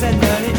在哪里